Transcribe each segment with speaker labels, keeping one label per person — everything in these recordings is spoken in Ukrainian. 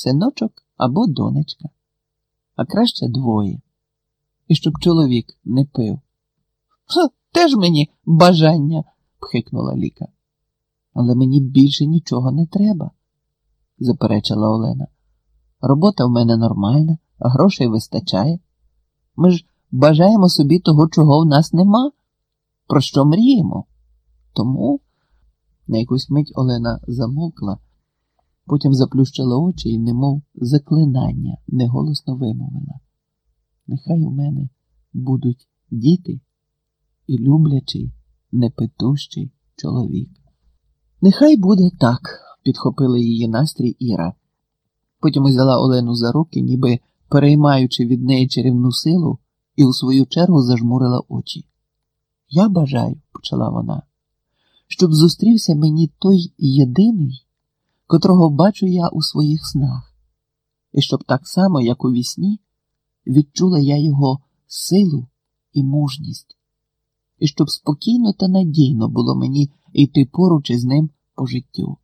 Speaker 1: синочок або донечка, а краще двоє. І щоб чоловік не пив. Ха, теж мені бажання, пхикнула Ліка. Але мені більше нічого не треба, заперечила Олена. Робота в мене нормальна, а грошей вистачає. Ми ж бажаємо собі того, чого в нас нема, про що мріємо. Тому на якусь мить Олена замовкла, потім заплющила очі і, немов заклинання, неголосно вимовила. Нехай у мене будуть діти і люблячий, непитущий чоловік. Нехай буде так, підхопила її настрій Іра. Потім взяла Олену за руки, ніби переймаючи від неї чарівну силу, і у свою чергу зажмурила очі. Я бажаю, почала вона, щоб зустрівся мені той єдиний, котрого бачу я у своїх снах, і щоб так само, як у вісні, відчула я його силу і мужність, і щоб спокійно та надійно було мені йти поруч із ним по життю.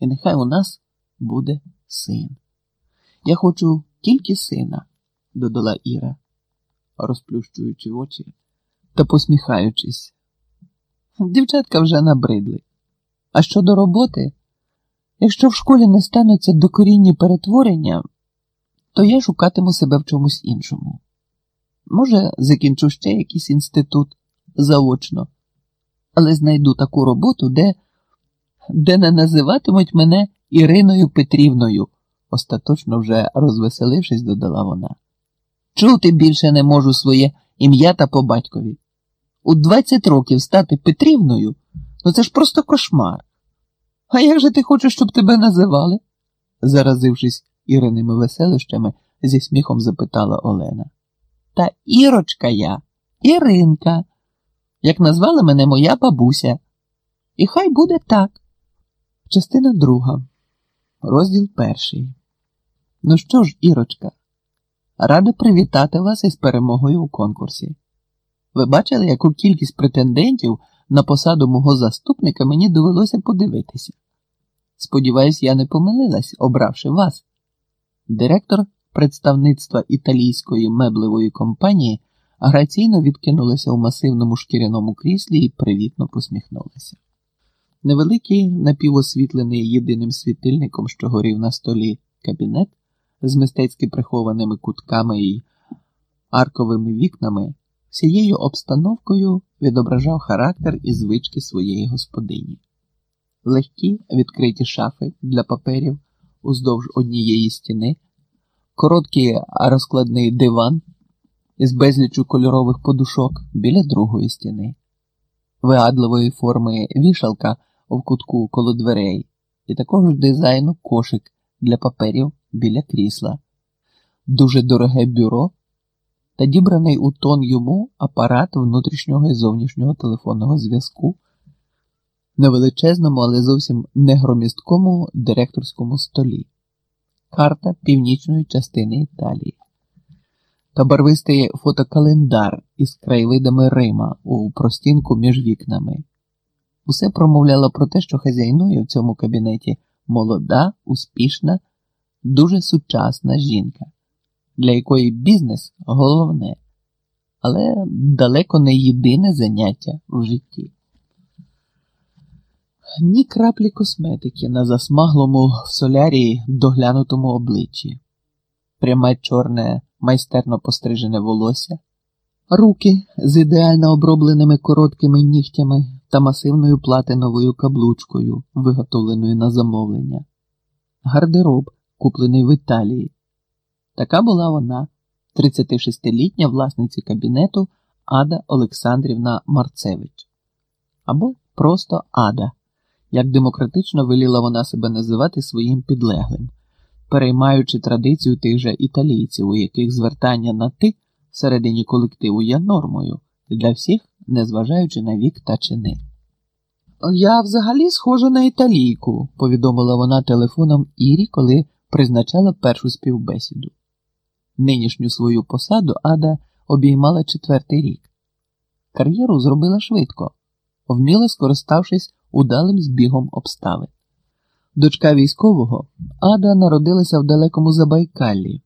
Speaker 1: І нехай у нас буде син. Я хочу тільки сина, додала Іра, розплющуючи очі та посміхаючись. Дівчатка вже набридли. А щодо роботи, якщо в школі не стануться докорінні перетворення, то я шукатиму себе в чомусь іншому. Може, закінчу ще якийсь інститут заочно, але знайду таку роботу, де, де не називатимуть мене Іриною Петрівною, остаточно вже розвеселившись, додала вона. Чути більше не можу своє ім'я та по батькові. У 20 років стати Петрівною, ну це ж просто кошмар. А як же ти хочеш, щоб тебе називали? заразившись Іриними веселищами, зі сміхом запитала Олена. Та Ірочка я, Іринка, як назвала мене моя бабуся. І хай буде так. Частина друга, розділ перший. Ну що ж, Ірочка, рада привітати вас із перемогою у конкурсі. Ви бачили, яку кількість претендентів на посаду мого заступника мені довелося подивитися. Сподіваюсь, я не помилилась, обравши вас. Директор представництва італійської меблевої компанії граційно відкинулася у масивному шкіряному кріслі і привітно посміхнулася. Невеликий напівосвітлений єдиним світильником, що горів на столі кабінет з мистецьки прихованими кутками і арковими вікнами, всією обстановкою відображав характер і звички своєї господині. Легкі відкриті шафи для паперів уздовж однієї стіни, короткий розкладний диван із безлічу кольорових подушок біля другої стіни, вигадливої форми вішалка в кутку коло дверей, і такого ж дизайну кошик для паперів біля крісла, дуже дороге бюро та дібраний у тон йому апарат внутрішнього і зовнішнього телефонного зв'язку. На величезному, але зовсім не громісткому директорському столі, карта північної частини Італії. Та барвистий фотокалендар із краєвидами Рима у простінку між вікнами. Усе промовляло про те, що хазяйнує в цьому кабінеті молода, успішна, дуже сучасна жінка, для якої бізнес головне, але далеко не єдине заняття в житті. Ні краплі косметики на засмаглому в солярії доглянутому обличчі, пряме чорне майстерно пострижене волосся, руки з ідеально обробленими короткими нігтями та масивною платиновою каблучкою, виготовленою на замовлення, гардероб, куплений в Італії. Така була вона, 36-літня власниця кабінету Ада Олександрівна Марцевич. Або просто Ада, як демократично веліла вона себе називати своїм підлеглим, переймаючи традицію тих же італійців, у яких звертання на ти всередині колективу є нормою для всіх, незважаючи на вік та чини. Я взагалі схожа на італійку, повідомила вона телефоном Ірі, коли призначала першу співбесіду. Нинішню свою посаду Ада обіймала четвертий рік. Кар'єру зробила швидко, вміло скориставшись удалим збігом обставин. Дочка військового Ада народилася в далекому Забайкаллі,